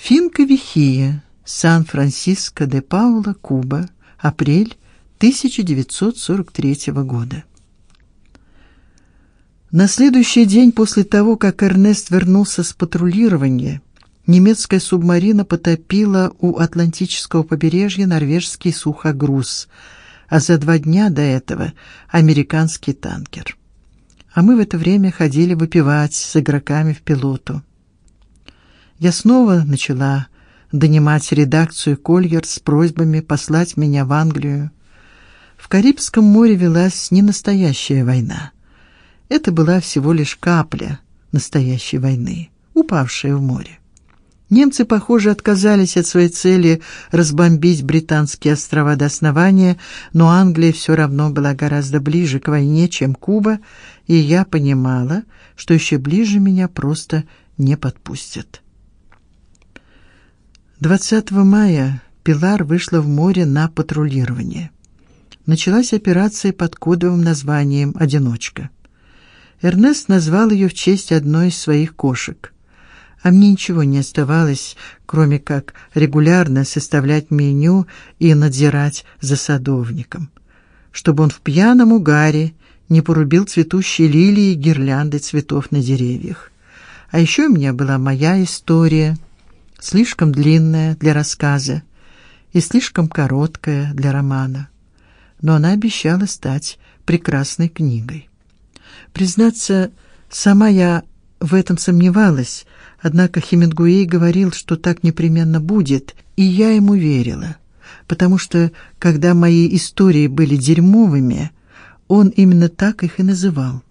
Финка Вихия, Сан-Франциско де Паула, Куба, апрель 1943 года. На следующий день после того, как Эрнест вернулся с патрулирования, немецкая субмарина потопила у Атлантического побережья норвежский сухогруз, а за два дня до этого американский танкер. А мы в это время ходили выпивать с игроками в пилоту. Я снова начала донимать редакцию Кольер с просьбами послать меня в Англию. В Карибском море велась не настоящая война. Это была всего лишь капля настоящей войны, упавшая в море. Немцы, похоже, отказались от своей цели разбомбить британские острова до основания, но Англия все равно была гораздо ближе к войне, чем Куба, и я понимала, что еще ближе меня просто не подпустят. 20 мая Пилар вышла в море на патрулирование. Началась операция под кодовым названием Одиночка. Эрнест назвал ее в честь одной из своих кошек. А мне ничего не оставалось, кроме как регулярно составлять меню и надзирать за садовником, чтобы он в пьяном угаре не порубил цветущие лилии и гирлянды цветов на деревьях. А еще у меня была моя история слишком длинная для рассказа и слишком короткая для романа. Но она обещала стать прекрасной книгой. Признаться, сама я в этом сомневалась, однако Хемингуэй говорил, что так непременно будет, и я ему верила, потому что когда мои истории были дерьмовыми, он именно так их и называл.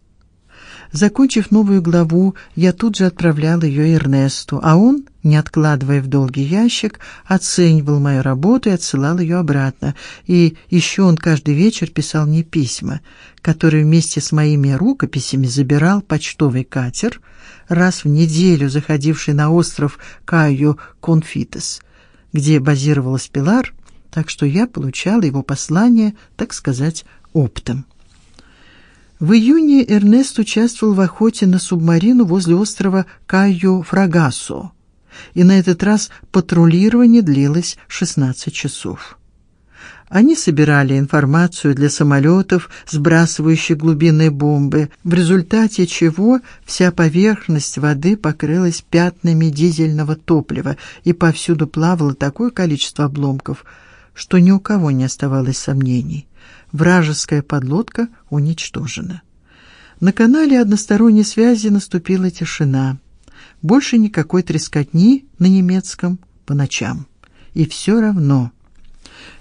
Закончив новую главу, я тут же отправлял ее Эрнесту, а он, не откладывая в долгий ящик, оценивал мою работу и отсылал ее обратно. И еще он каждый вечер писал мне письма, которые вместе с моими рукописями забирал почтовый катер, раз в неделю заходивший на остров Кайо Конфитес, где базировалась Пилар, так что я получала его послания, так сказать, оптом. В июне Эрнест участвовал в охоте на субмарину возле острова Кайо-Фрагасо, и на этот раз патрулирование длилось 16 часов. Они собирали информацию для самолетов, сбрасывающих глубинные бомбы, в результате чего вся поверхность воды покрылась пятнами дизельного топлива, и повсюду плавало такое количество обломков, что ни у кого не оставалось сомнений вражеская подлодка уничтожена. На канале односторонней связи наступила тишина. Больше никакой трескотни на немецком по ночам. И все равно,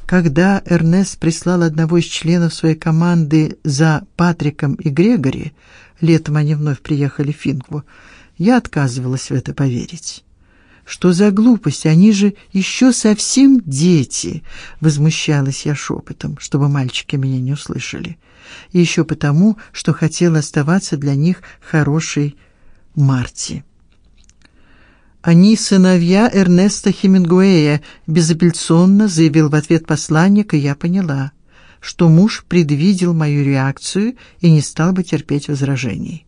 когда Эрнест прислал одного из членов своей команды за Патриком и Грегори, летом они вновь приехали в Финкву, я отказывалась в это поверить. Что за глупость? Они же еще совсем дети, возмущалась я шепотом, чтобы мальчики меня не услышали. И еще потому, что хотела оставаться для них хорошей Марти. Они сыновья Эрнеста Хемингуэя, безапелляционно заявил в ответ посланник, и я поняла, что муж предвидел мою реакцию и не стал бы терпеть возражений.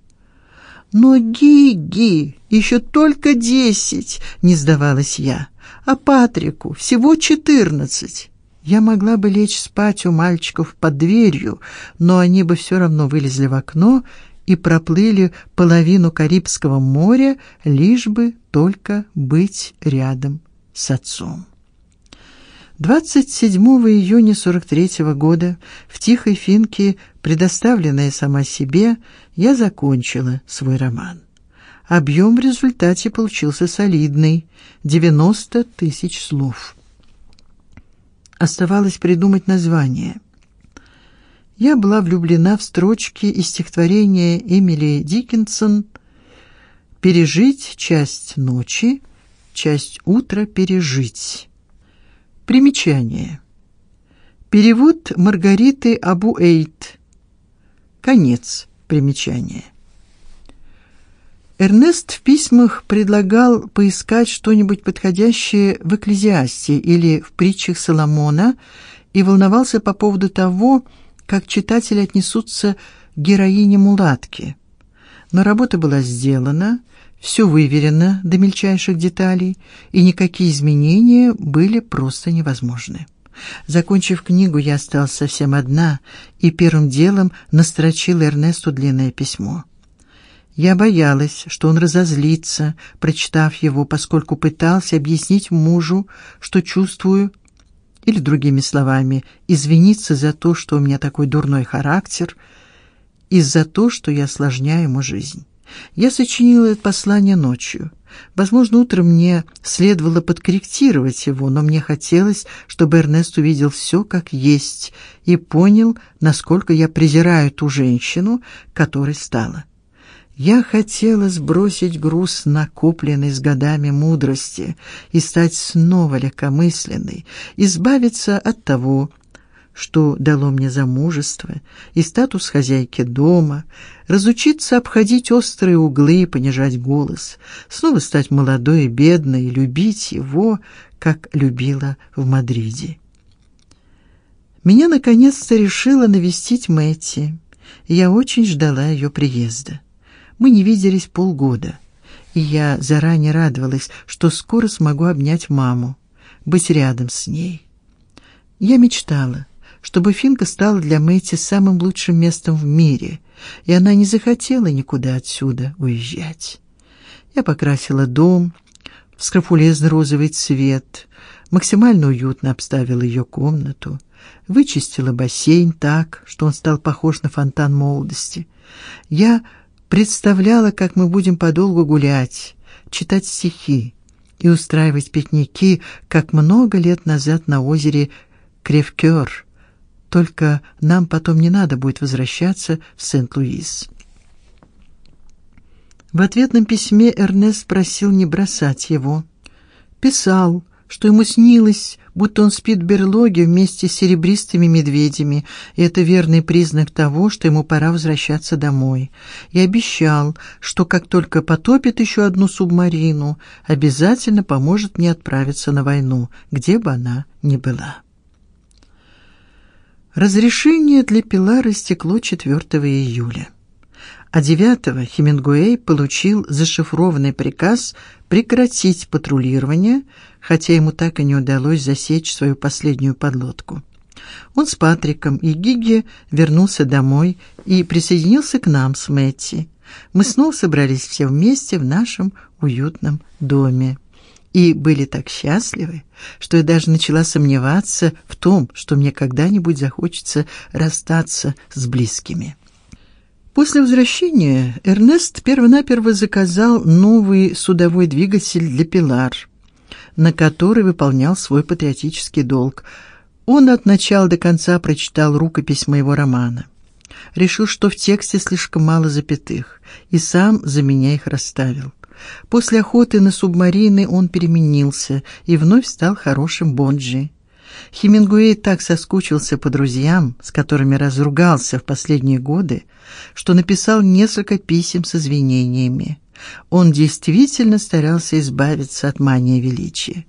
Но Гиги еще только десять, не сдавалась я. А Патрику всего четырнадцать. Я могла бы лечь спать у мальчиков под дверью, но они бы все равно вылезли в окно и проплыли половину Карибского моря, лишь бы только быть рядом с отцом. 27 июня 43 -го года в Тихой Финке, предоставленная сама себе, я закончила свой роман. Объем в результате получился солидный 90 тысяч слов. Оставалось придумать название. Я была влюблена в строчки из стихотворения Эмили Диккенсон «Пережить часть ночи, часть утра пережить». Примечание. Перевод Маргариты Абу-Эйт. Конец примечания. Эрнест в письмах предлагал поискать что-нибудь подходящее в Экклезиасте или в притчах Соломона и волновался по поводу того, как читатели отнесутся к героине мулатки. Но работа была сделана, Все выверено до мельчайших деталей, и никакие изменения были просто невозможны. Закончив книгу, я осталась совсем одна и первым делом настрочила Эрнесту длинное письмо. Я боялась, что он разозлится, прочитав его, поскольку пытался объяснить мужу, что чувствую, или другими словами, извиниться за то, что у меня такой дурной характер, и за то, что я осложняю ему жизнь. Я сочинила это послание ночью. Возможно, утром мне следовало подкорректировать его, но мне хотелось, чтобы Эрнест увидел все как есть и понял, насколько я презираю ту женщину, которой стала. Я хотела сбросить груз накопленный с годами мудрости и стать снова легкомысленной, избавиться от того, что дало мне замужество и статус хозяйки дома, разучиться обходить острые углы и понижать голос, снова стать молодой и бедной и любить его, как любила в Мадриде. Меня наконец-то решила навестить Мэтти. Я очень ждала ее приезда. Мы не виделись полгода, и я заранее радовалась, что скоро смогу обнять маму, быть рядом с ней. Я мечтала, чтобы Финка стала для Мэти самым лучшим местом в мире, и она не захотела никуда отсюда уезжать. Я покрасила дом в скрофулезный розовый цвет, максимально уютно обставила ее комнату, вычистила бассейн так, что он стал похож на фонтан молодости. Я представляла, как мы будем подолгу гулять, читать стихи и устраивать пикники, как много лет назад на озере Кревкёр только нам потом не надо будет возвращаться в Сент-Луис. В ответном письме Эрнест просил не бросать его. Писал, что ему снилось, будто он спит в берлоге вместе с серебристыми медведями, и это верный признак того, что ему пора возвращаться домой. И обещал, что как только потопит еще одну субмарину, обязательно поможет мне отправиться на войну, где бы она ни была. Разрешение для Пилара истекло 4 июля. А 9 Хемингуэй получил зашифрованный приказ прекратить патрулирование, хотя ему так и не удалось засечь свою последнюю подлодку. Он с Патриком и Гиги вернулся домой и присоединился к нам с Мэтти. Мы снова собрались все вместе в нашем уютном доме и были так счастливы, что я даже начала сомневаться в том, что мне когда-нибудь захочется расстаться с близкими. После возвращения Эрнест первонаперво заказал новый судовой двигатель для Пилар, на который выполнял свой патриотический долг. Он от начала до конца прочитал рукопись моего романа. Решил, что в тексте слишком мало запятых, и сам за меня их расставил. После охоты на субмарины он переменился и вновь стал хорошим бонджи. Хемингуэй так соскучился по друзьям, с которыми разругался в последние годы, что написал несколько писем с извинениями. Он действительно старался избавиться от мании величия.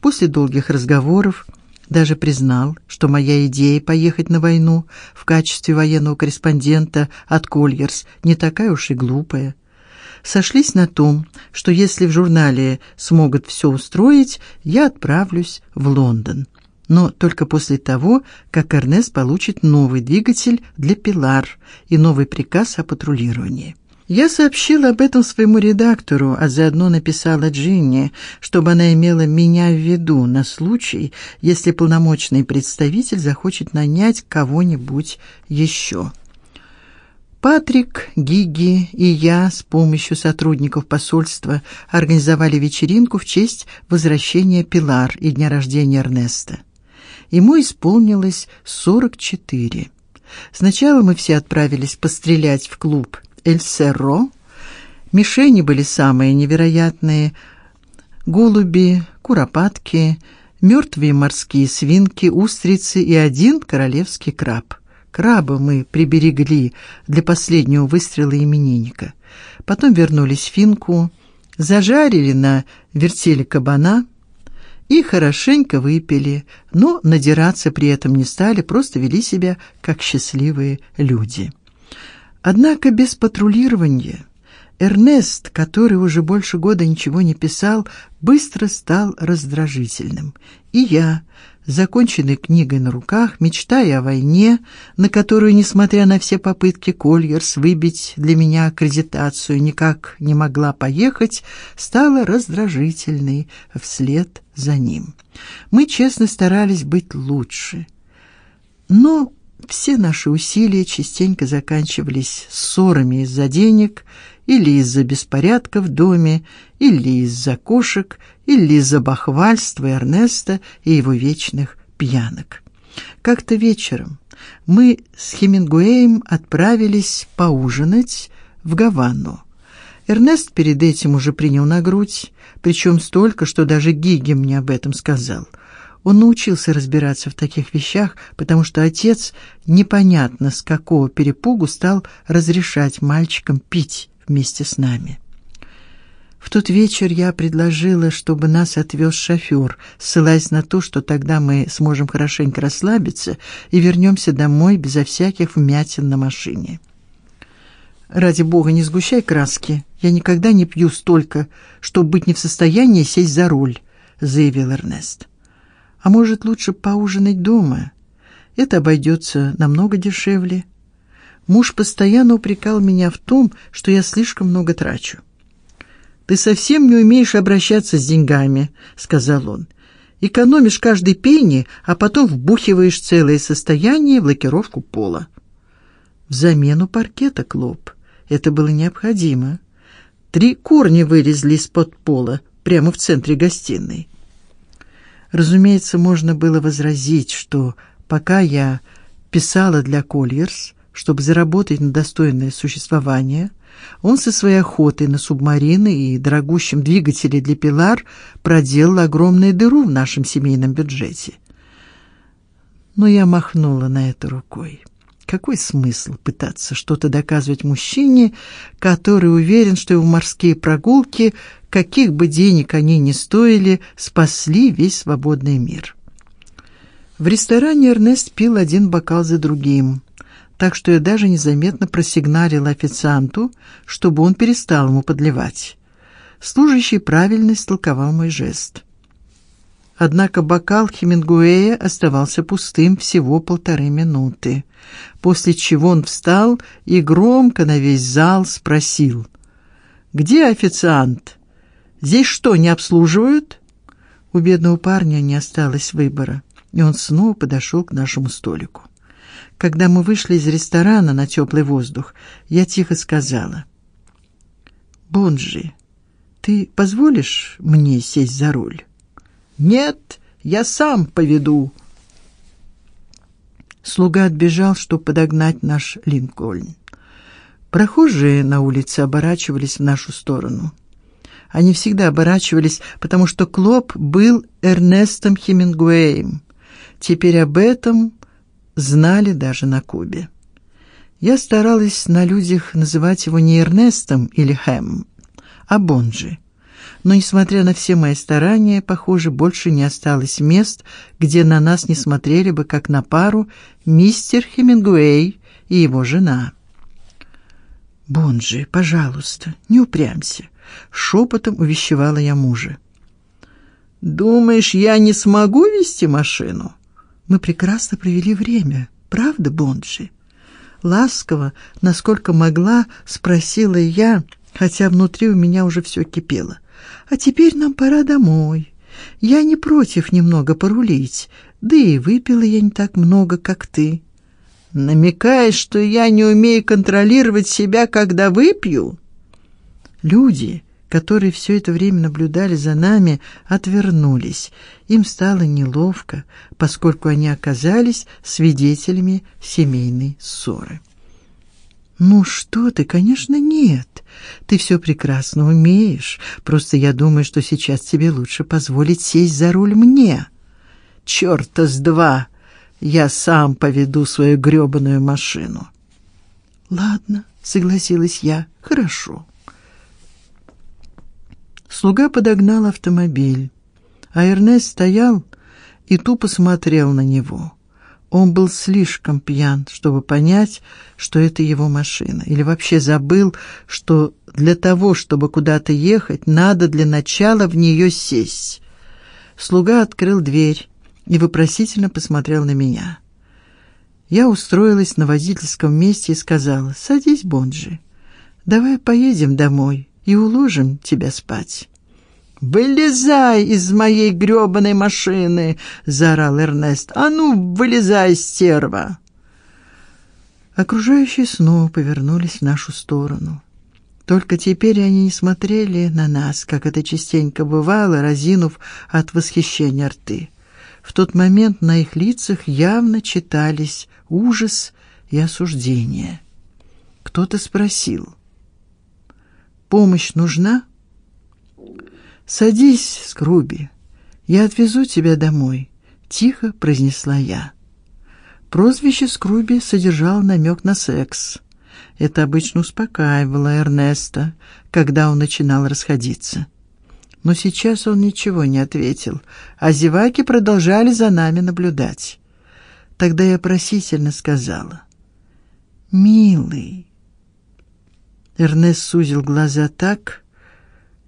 После долгих разговоров даже признал, что моя идея поехать на войну в качестве военного корреспондента от Кольерс не такая уж и глупая сошлись на том, что если в журнале смогут все устроить, я отправлюсь в Лондон. Но только после того, как Эрнест получит новый двигатель для Пилар и новый приказ о патрулировании. Я сообщила об этом своему редактору, а заодно написала Джинни, чтобы она имела меня в виду на случай, если полномочный представитель захочет нанять кого-нибудь еще. Патрик, Гиги и я с помощью сотрудников посольства организовали вечеринку в честь возвращения Пилар и дня рождения Эрнеста. Ему исполнилось 44. Сначала мы все отправились пострелять в клуб Эль Серро. Мишени были самые невероятные: голуби, куропатки, мертвые морские свинки, устрицы и один королевский краб. Краба мы приберегли для последнего выстрела именинника. Потом вернулись в Финку, зажарили на вертеле кабана и хорошенько выпили, но надираться при этом не стали, просто вели себя как счастливые люди. Однако без патрулирования Эрнест, который уже больше года ничего не писал, быстро стал раздражительным. И я, законченной книгой на руках, мечтая о войне, на которую, несмотря на все попытки Кольерс выбить для меня аккредитацию, никак не могла поехать, стала раздражительной вслед за ним. Мы честно старались быть лучше. Но все наши усилия частенько заканчивались ссорами из-за денег, или из-за беспорядка в доме, или из-за кошек, или из-за бахвальства Эрнеста и его вечных пьянок. Как-то вечером мы с Хемингуэем отправились поужинать в Гавану. Эрнест перед этим уже принял на грудь, причем столько, что даже Гиги мне об этом сказал. Он научился разбираться в таких вещах, потому что отец непонятно с какого перепугу стал разрешать мальчикам пить вместе с нами. В тот вечер я предложила, чтобы нас отвез шофер, ссылаясь на то, что тогда мы сможем хорошенько расслабиться и вернемся домой безо всяких вмятин на машине. Ради бога, не сгущай краски. Я никогда не пью столько, чтобы быть не в состоянии сесть за руль, заявил Эрнест. А может, лучше поужинать дома? Это обойдется намного дешевле. Муж постоянно упрекал меня в том, что я слишком много трачу. Ты совсем не умеешь обращаться с деньгами, сказал он. Экономишь каждый пенни, а потом вбухиваешь целое состояние в лакировку пола. В замену паркета, Клоп. Это было необходимо. Три корня вылезли из-под пола прямо в центре гостиной. Разумеется, можно было возразить, что пока я писала для Кольерс, чтобы заработать на достойное существование, он со своей охотой на субмарины и дорогущим двигателем для Пилар проделал огромную дыру в нашем семейном бюджете. Но я махнула на это рукой. Какой смысл пытаться что-то доказывать мужчине, который уверен, что его морские прогулки, каких бы денег они ни стоили, спасли весь свободный мир? В ресторане Эрнест пил один бокал за другим так что я даже незаметно просигналила официанту, чтобы он перестал ему подливать. Служащий правильно истолковал мой жест. Однако бокал Хемингуэя оставался пустым всего полторы минуты, после чего он встал и громко на весь зал спросил: "Где официант? Здесь что, не обслуживают?" У бедного парня не осталось выбора, и он снова подошел к нашему столику. Когда мы вышли из ресторана на теплый воздух, я тихо сказала: "Бонжи, ты позволишь мне сесть за руль?" "Нет, я сам поведу." Слуга отбежал, чтобы подогнать наш Линкольн. Прохожие на улице оборачивались в нашу сторону. Они всегда оборачивались, потому что Клоп был Эрнестом Хемингуэем. Теперь об этом знали даже на Кубе. Я старалась на людях называть его не Эрнестом или Хэм, а Бонжи. Но несмотря на все мои старания, похоже, больше не осталось мест, где на нас не смотрели бы как на пару мистер Хемингуэй и его жена. Бонжи, пожалуйста, не упрямься, шепотом увещевала я мужа. Думаешь, я не смогу вести машину? Мы прекрасно провели время, правда, Бонджи? Ласково, насколько могла, спросила я, хотя внутри у меня уже все кипело. А теперь нам пора домой. Я не против немного порулить, да и выпила я не так много, как ты. Намекаешь, что я не умею контролировать себя, когда выпью? Люди, которые все это время наблюдали за нами, отвернулись. Им стало неловко, поскольку они оказались свидетелями семейной ссоры. Ну что ты, конечно, нет. Ты все прекрасно умеешь. Просто я думаю, что сейчас тебе лучше позволить сесть за руль мне. Чёрта с два. Я сам поведу свою грёбаную машину. Ладно, согласилась я. Хорошо. Слуга подогнал автомобиль, а Эрнест стоял и тупо смотрел на него. Он был слишком пьян, чтобы понять, что это его машина, или вообще забыл, что для того, чтобы куда-то ехать, надо для начала в нее сесть. Слуга открыл дверь и вопросительно посмотрел на меня. Я устроилась на водительском месте и сказала: "Садись, Бонджи. Давай поедем домой и уложим тебя спать". «Вылезай из моей грёбаной машины!» — заорал Эрнест. «А ну, вылезай, стерва!» Окружающие снова повернулись в нашу сторону. Только теперь они не смотрели на нас, как это частенько бывало, разинув от восхищения рты. В тот момент на их лицах явно читались ужас и осуждение. Кто-то спросил: "Помощь нужна?" Садись, Скруби. Я отвезу тебя домой, тихо произнесла я. Прозвище Скруби содержало намек на секс. Это обычно успокаивало Эрнеста, когда он начинал расходиться. Но сейчас он ничего не ответил, а зеваки продолжали за нами наблюдать. Тогда я просительно сказала: "Милый". Эрнест сузил глаза так,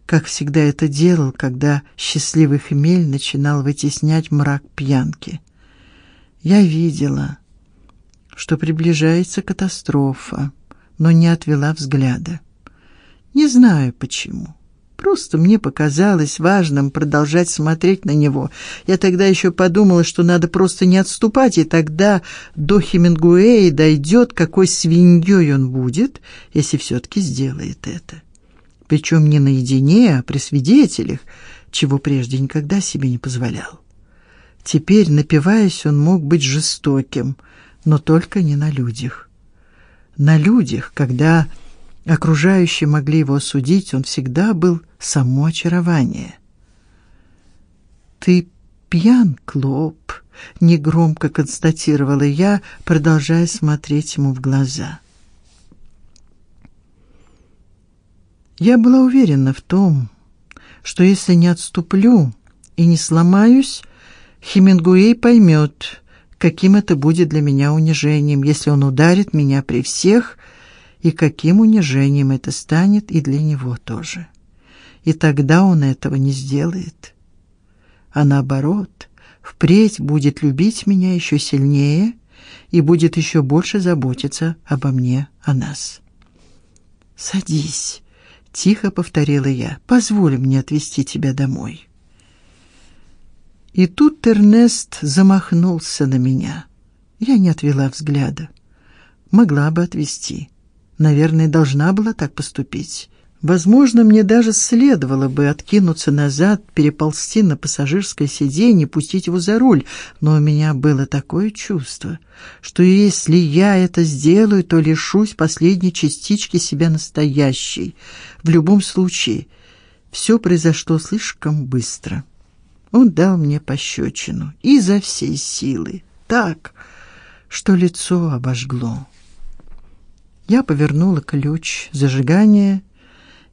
как всегда это делал, когда счастливый хмель начинал вытеснять мрак пьянки. Я видела, что приближается катастрофа, но не отвела взгляда. Не знаю почему. Просто мне показалось важным продолжать смотреть на него. Я тогда еще подумала, что надо просто не отступать, и тогда до Хемингуэя дойдет, какой свиньей он будет, если все таки сделает это причем не наедине, а при свидетелях, чего прежде никогда себе не позволял. Теперь, напиваясь, он мог быть жестоким, но только не на людях. На людях, когда окружающие могли его осудить, он всегда был само очарование. Ты пьян, Клоп, негромко констатировала я, продолжая смотреть ему в глаза. Я была уверена в том, что если не отступлю и не сломаюсь, Хемингуэй поймет, каким это будет для меня унижением, если он ударит меня при всех, и каким унижением это станет и для него тоже. И тогда он этого не сделает. А наоборот, впредь будет любить меня еще сильнее и будет еще больше заботиться обо мне, о нас. Садись, тихо повторила я. Позволь мне отвезти тебя домой. И тут Эрнест замахнулся на меня. Я не отвела взгляда. Могла бы отвезти. Наверное, должна была так поступить. Возможно, мне даже следовало бы откинуться назад, переползти на пассажирское сиденье, пустить его за руль, но у меня было такое чувство, что если я это сделаю, то лишусь последней частички себя настоящей. В любом случае, все произошло слишком быстро. Он дал мне пощечину изо всей силы, так, что лицо обожгло. Я повернула ключ зажигания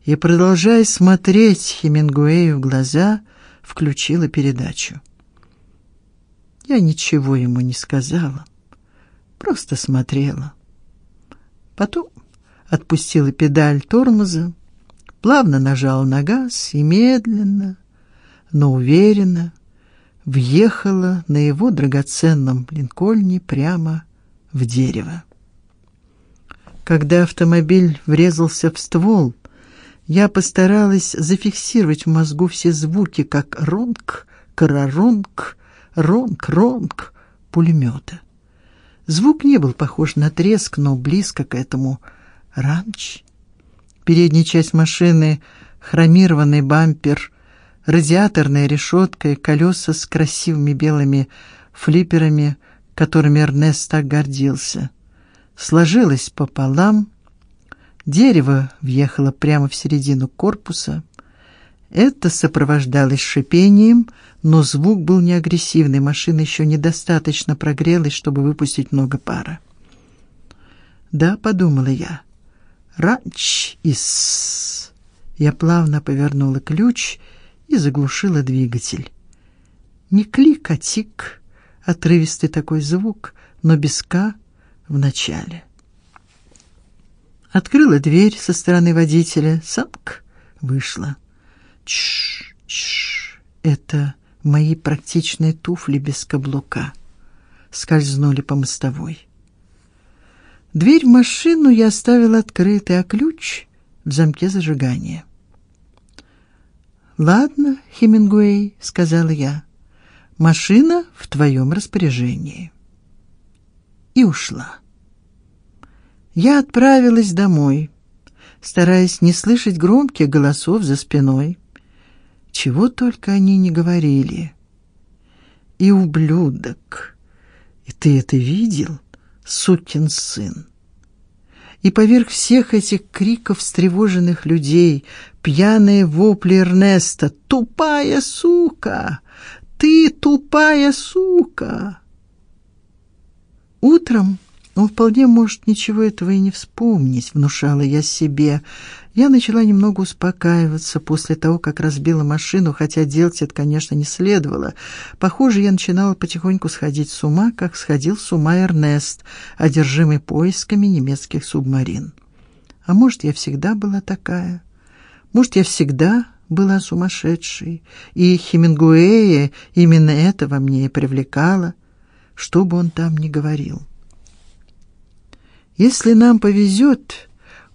и, продолжая смотреть Хемингуэю в глаза, включила передачу. Я ничего ему не сказала, просто смотрела. Потом отпустила педаль тормоза, плавно нажала на газ и медленно, но уверенно въехала на его драгоценном Линкольне прямо в дерево. Когда автомобиль врезался в ствол, я постаралась зафиксировать в мозгу все звуки, как ронк, караронк, ронк, ронк пулемета. Звук не был похож на треск, но близко к этому. Ранч. Передняя часть машины, хромированный бампер, радиаторная решетка и колеса с красивыми белыми флиперами, которыми Эрнест так гордился. Сложилось пополам Дерево въехало прямо в середину корпуса. Это сопровождалось шипением, но звук был не агрессивный, машина еще недостаточно прогрелась, чтобы выпустить много пара. Да, подумала я. Ранч из. Я плавно повернула ключ и заглушила двигатель. Не клик, а тик, отрывистый такой звук, но без «к» в начале. Открыла дверь со стороны водителя, самк вышла. Чш, чш. Это мои практичные туфли без каблука. Скользнули по мостовой. Дверь в машину я оставила открытой, а ключ в замке зажигания. Ладно, Хемингуэй, сказала я. Машина в твоем распоряжении. И ушла. Я отправилась домой, стараясь не слышать громких голосов за спиной. Чего только они не говорили. И ублюдок. И ты это видел, сукин сын? и поверх всех этих криков встревоженных людей, пьяные вопли Эрнеста: "Тупая сука! Ты тупая сука!" Утром он вполне может ничего этого и не вспомнить, внушала я себе. Я начала немного успокаиваться после того, как разбила машину, хотя делать это, конечно, не следовало. Похоже, я начинала потихоньку сходить с ума, как сходил с ума Эрнест, одержимый поисками немецких субмарин. А может, я всегда была такая? Может, я всегда была сумасшедшей, и Хемингуэя именно это во мне и привлекало, что бы он там ни говорил. Если нам повезет,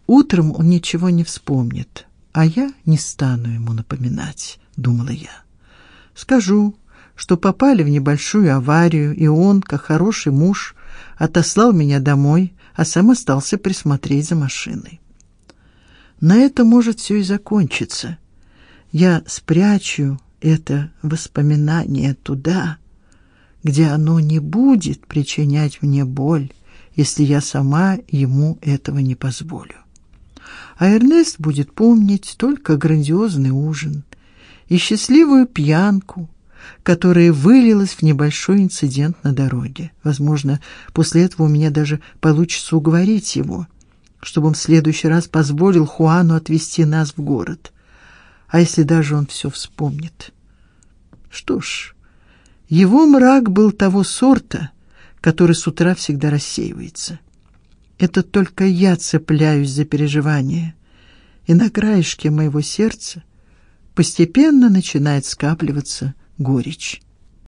утром он ничего не вспомнит, а я не стану ему напоминать, думала я. Скажу, что попали в небольшую аварию, и он, как хороший муж, отослал меня домой, а сам остался присмотреть за машиной. На это может все и закончиться. Я спрячу это воспоминание туда, где оно не будет причинять мне боль если я сама ему этого не позволю. А Эрнест будет помнить только грандиозный ужин и счастливую пьянку, которая вылилась в небольшой инцидент на дороге. Возможно, после этого у меня даже получится уговорить его, чтобы он в следующий раз позволил Хуану отвезти нас в город. А если даже он все вспомнит? Что ж, его мрак был того сорта, который с утра всегда рассеивается. Это только я цепляюсь за переживания, и на краешке моего сердца постепенно начинает скапливаться горечь.